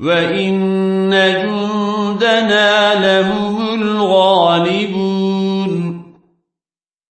وَإِنَّ جُندَنَا لَهُمُ الْغَالِبُونَ